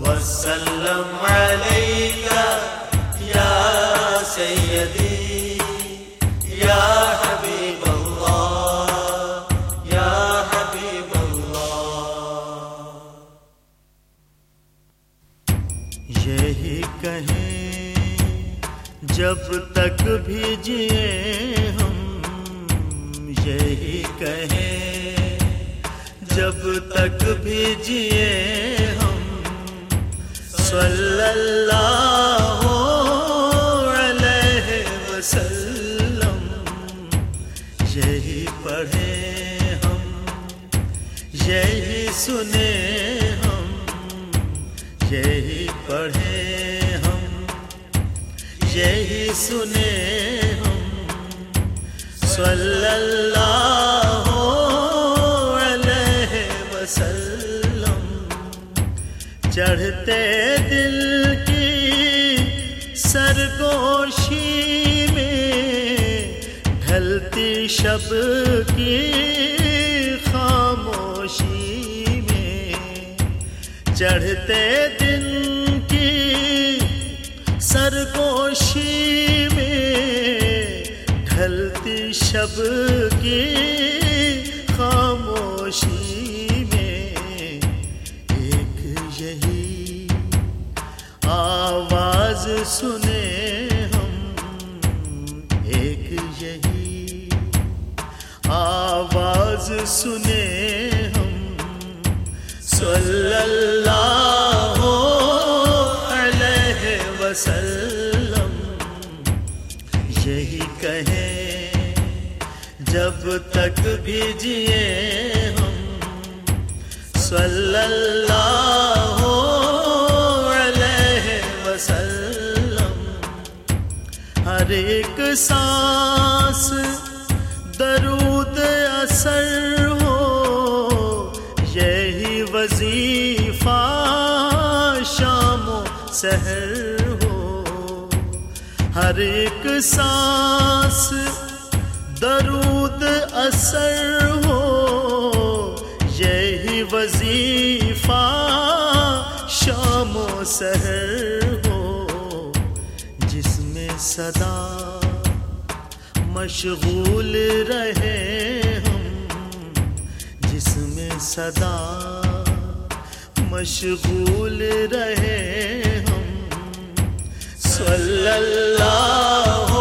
وسلم عليك يا سيدي. یہی کہیں جب تک بھی جیے ہم، یہی کہیں جب تک بھی جیے ہم۔ صلی اللہ علیہ وسلم، یہی پڑھیں ہم، یہی سنے ہم، یہی سنے ہم۔ صلی اللہ علیہ وسلم۔ چڑھتے دل کی سرگوشی میں ڈھلتی شب کی خاموشی میں۔ چڑھتے دن سرگوشی میں ڈھلتی شب کی خاموشی میں ایک یہی آواز سنے ہم، ایک یہی آواز سنے ہم۔ صلی اللہ وسلم، یہی کہیں جب تک بھی جیے ہم۔ صلی اللہ علیہ وسلم، ہر ایک سانس درود اثر ہو۔ یہی وظیفہ شام و سحر ہر ایک سانس درود اثر ہو، یہی وظیفہ شام و سحر ہو، جس میں صدا مشغول رہے ہم، جس میں صدا مشغول رہے ہم۔ صلی اللہ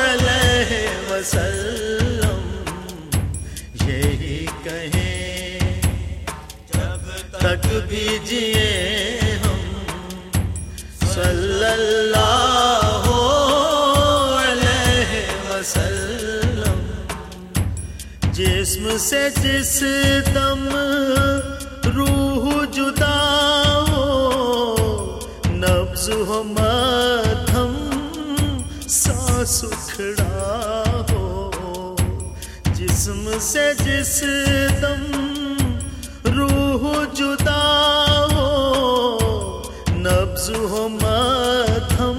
علیہ وسلم، یہی کہیں جب تک بھی جیے ہم صلی اللہ علیہ وسلم، جسم سے جس دم روح جدا ہو مدھم سا سکھڑا ہو۔ جسم سے جس دم روح جدا ہو۔ نبز ہو مدھم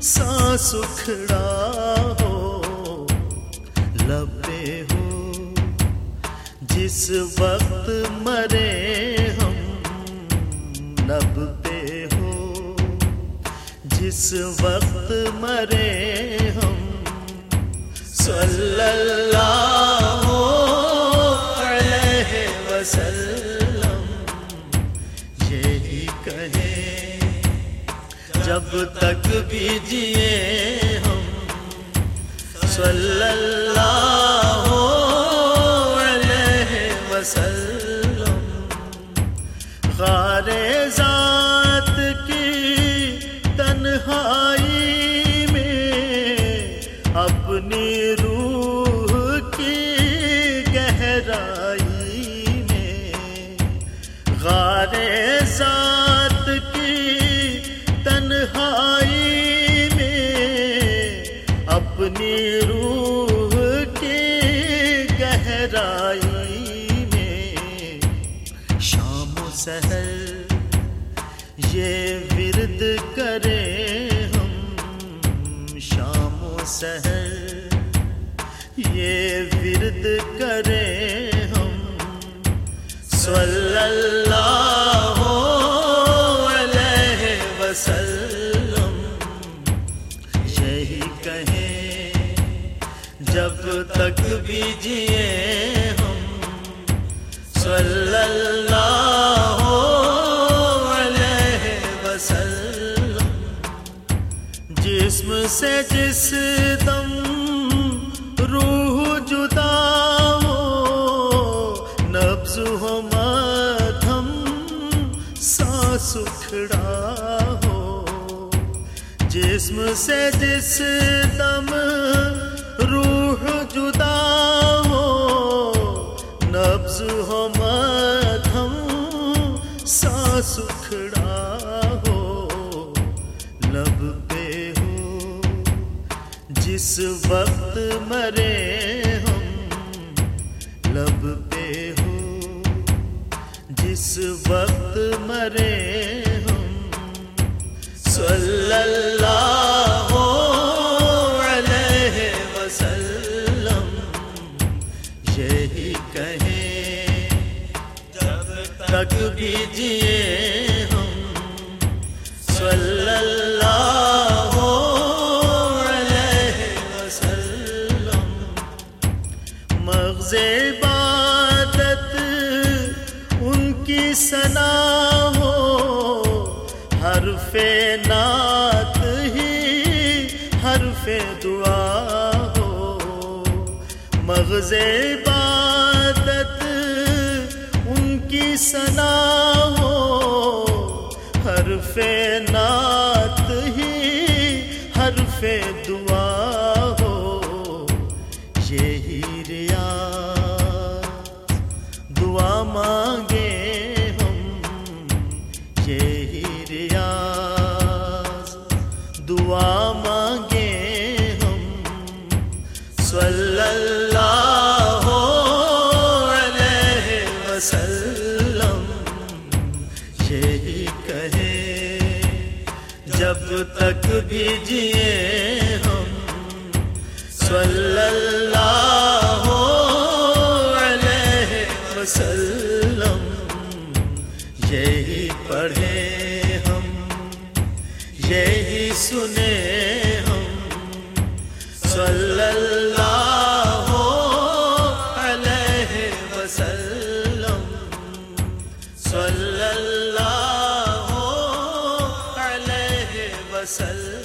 سا سکھڑا ہو۔ لبے ہو، جس وقت مرے ہم لب جس وقت مرے ہم صلی اللہ علیہ وسلم، یہی کہیں جب تک بھی جیے ہم صلی اللہ علیہ وسلم۔ گہرائی میں غار ذات کی تنہائی میں اپنی روح کی گہرائی میں شام و سحر یہ ورد کرے ہم شام و سحر یہ ورد کرے ہم۔ صلی اللہ علیہ وسلم۔ یہی کہیں جب تک بھی جیے ہم۔ صلی اللہ علیہ وسلم۔ جسم سے جس نبز ہو مدھم ہو جسم سے جس دم روح جدا ہو نبز ہو مدھم سانس اکھڑا ہو لب پہ ہو جس وقت مرے ہم لب پہ ہو جس وقت مرے ہم صلی اللہ حرف نعت ہی حرف دعا ہو۔ مغز عبادت ان کی سنا ہو۔ حرف نعت ہی حرف دعا ہو۔ یہی ریاض دعا مانگے ہم۔ یہی ریاض جب تک بھی جیے ہم۔ صلی اللہ علیہ وسلم۔ یہی پڑھے ہم۔ یہی سنے ہم۔ صلی اللہ وسلم